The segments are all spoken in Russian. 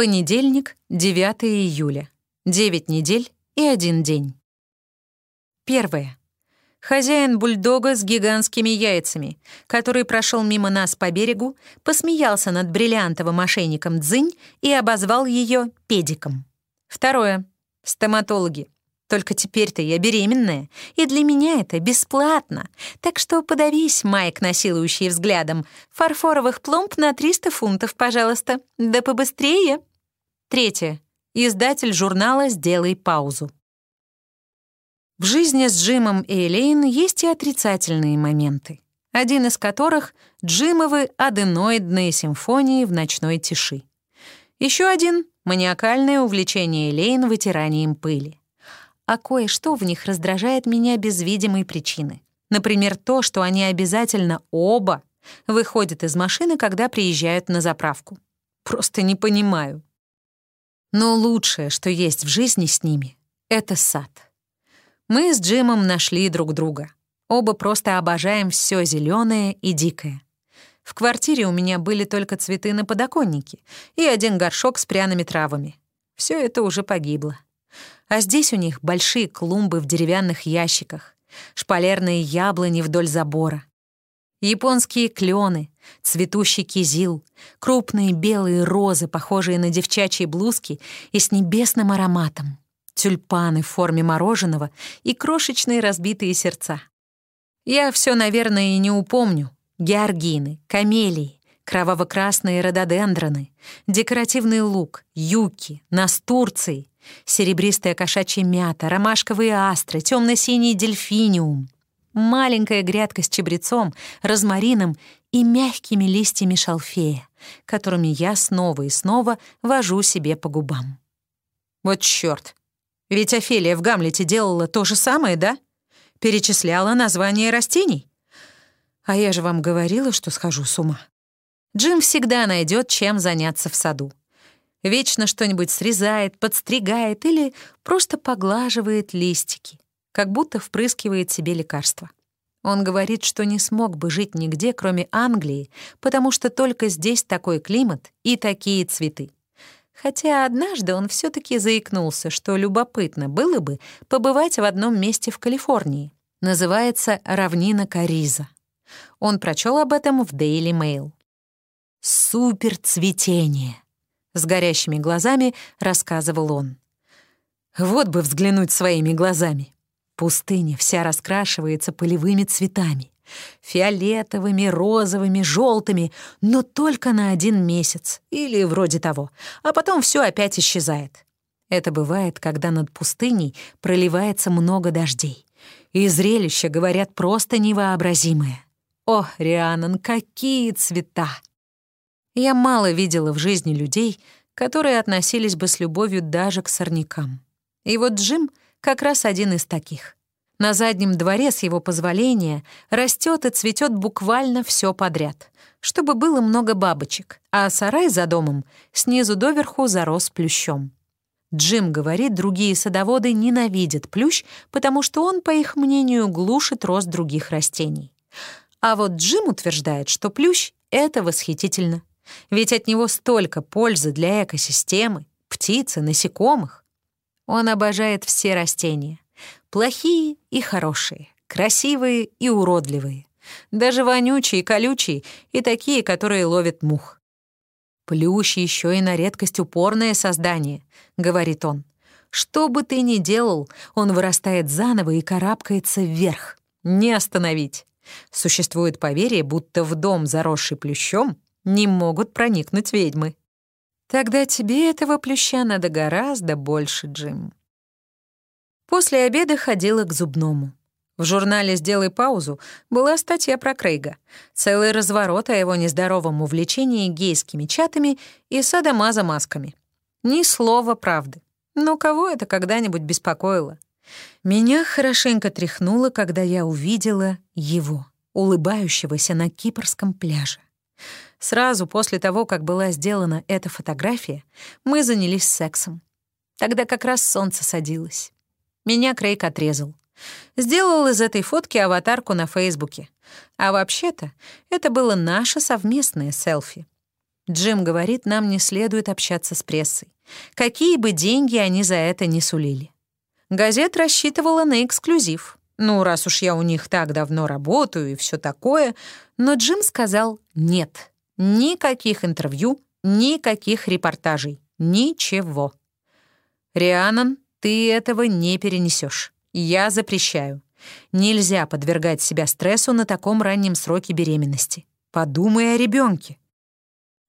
Понедельник, 9 июля. 9 недель и один день. Первое. Хозяин бульдога с гигантскими яйцами, который прошел мимо нас по берегу, посмеялся над бриллиантовым ошейником дзынь и обозвал ее педиком. Второе. Стоматологи. Только теперь-то я беременная, и для меня это бесплатно. Так что подавись, Майк, насилующий взглядом. Фарфоровых пломб на 300 фунтов, пожалуйста. Да побыстрее. Третье. Издатель журнала «Сделай паузу». В жизни с Джимом и Элейн есть и отрицательные моменты, один из которых — Джимовы аденоидные симфонии в ночной тиши. Еще один — маниакальное увлечение Элейн вытиранием пыли. А кое-что в них раздражает меня без видимой причины. Например, то, что они обязательно оба выходят из машины, когда приезжают на заправку. Просто не понимаю. Но лучшее, что есть в жизни с ними — это сад. Мы с Джимом нашли друг друга. Оба просто обожаем все зеленое и дикое. В квартире у меня были только цветы на подоконнике и один горшок с пряными травами. Все это уже погибло. А здесь у них большие клумбы в деревянных ящиках, шпалерные яблони вдоль забора, японские клены, цветущий кизил, крупные белые розы, похожие на девчачьи блузки и с небесным ароматом тюльпаны в форме мороженого и крошечные разбитые сердца. Я все, наверное, и не упомню. Георгины, камелии, кроваво-красные рододендроны, декоративный лук, юки, настурции, серебристая кошачья мята, ромашковые астры, темно-синий дельфиниум, маленькая грядка с чебрецом, розмарином и мягкими листьями шалфея, которыми я снова и снова вожу себе по губам. Вот чёрт, ведь Офелия в Гамлете делала то же самое, да? Перечисляла названия растений. А я же вам говорила, что схожу с ума. Джим всегда найдет, чем заняться в саду. Вечно что-нибудь срезает, подстригает или просто поглаживает листики, как будто впрыскивает себе лекарства. Он говорит, что не смог бы жить нигде, кроме Англии, потому что только здесь такой климат и такие цветы. Хотя однажды он все таки заикнулся, что любопытно было бы побывать в одном месте в Калифорнии. Называется «Равнина Кариза». Он прочел об этом в Daily Mail. «Супер цветение!» — с горящими глазами рассказывал он. «Вот бы взглянуть своими глазами. Пустыня вся раскрашивается полевыми цветами фиолетовыми, розовыми, желтыми, но только на один месяц или вроде того, а потом все опять исчезает. Это бывает, когда над пустыней проливается много дождей. И зрелища, говорят, просто невообразимые. О, Рианон, какие цвета! Я мало видела в жизни людей, которые относились бы с любовью даже к сорнякам. И вот Джим как раз один из таких. На заднем дворе, с его позволения, растет и цветет буквально все подряд, чтобы было много бабочек, а сарай за домом снизу доверху зарос плющом. Джим говорит, другие садоводы ненавидят плющ, потому что он, по их мнению, глушит рост других растений. А вот Джим утверждает, что плющ — это восхитительно. Ведь от него столько пользы для экосистемы, птиц и насекомых. Он обожает все растения. Плохие и хорошие, красивые и уродливые, даже вонючие колючие и такие, которые ловят мух. «Плющ еще и на редкость упорное создание», — говорит он. «Что бы ты ни делал, он вырастает заново и карабкается вверх. Не остановить». Существует поверье, будто в дом, заросший плющом, не могут проникнуть ведьмы. Тогда тебе этого плюща надо гораздо больше, Джим. После обеда ходила к зубному. В журнале «Сделай паузу» была статья про Крейга. Целый разворот о его нездоровом увлечении гейскими чатами и садомазо-масками. Ни слова правды. Но кого это когда-нибудь беспокоило? Меня хорошенько тряхнуло, когда я увидела его, улыбающегося на кипрском пляже. Сразу после того, как была сделана эта фотография, мы занялись сексом. Тогда как раз солнце садилось. Меня Крейг отрезал. Сделал из этой фотки аватарку на Фейсбуке. А вообще-то это было наше совместное селфи. Джим говорит, нам не следует общаться с прессой. Какие бы деньги они за это не сулили. Газет рассчитывала на эксклюзив. Ну, раз уж я у них так давно работаю и все такое. Но Джим сказал «нет». Никаких интервью, никаких репортажей, ничего. Рианон, ты этого не перенесешь. Я запрещаю. Нельзя подвергать себя стрессу на таком раннем сроке беременности. Подумай о ребенке.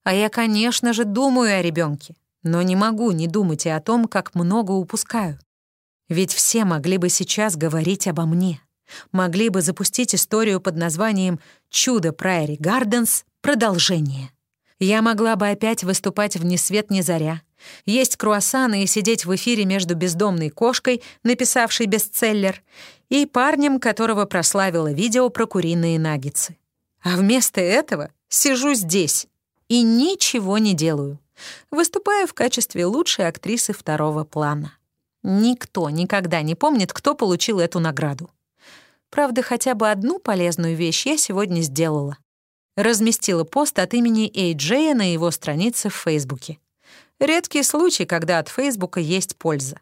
А я, конечно же, думаю о ребенке, но не могу не думать и о том, как много упускаю. Ведь все могли бы сейчас говорить обо мне. Могли бы запустить историю под названием «Чудо Прайори Гарденс. Продолжение». Я могла бы опять выступать в «Ни свет ни заря», есть круассаны и сидеть в эфире между бездомной кошкой, написавшей бестселлер, и парнем, которого прославило видео про куриные наггетсы. А вместо этого сижу здесь и ничего не делаю. Выступаю в качестве лучшей актрисы второго плана. Никто никогда не помнит, кто получил эту награду. Правда, хотя бы одну полезную вещь я сегодня сделала. Разместила пост от имени Эйджея на его странице в Фейсбуке. Редкий случай, когда от Фейсбука есть польза.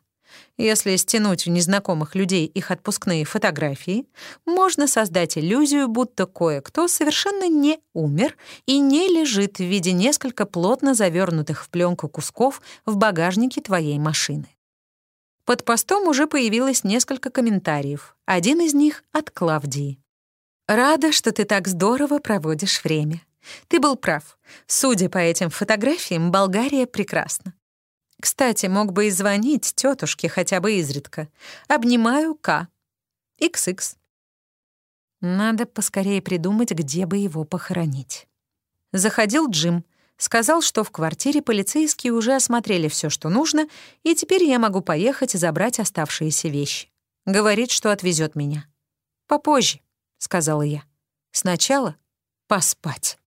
Если стянуть у незнакомых людей их отпускные фотографии, можно создать иллюзию, будто кое-кто совершенно не умер и не лежит в виде несколько плотно завернутых в пленку кусков в багажнике твоей машины. Под постом уже появилось несколько комментариев. Один из них — от Клавдии. «Рада, что ты так здорово проводишь время. Ты был прав. Судя по этим фотографиям, Болгария прекрасна. Кстати, мог бы и звонить тетушке хотя бы изредка. Обнимаю К. XX. Надо поскорее придумать, где бы его похоронить. Заходил Джим. Сказал, что в квартире полицейские уже осмотрели все, что нужно, и теперь я могу поехать и забрать оставшиеся вещи. Говорит, что отвезет меня. «Попозже», — сказала я. «Сначала поспать».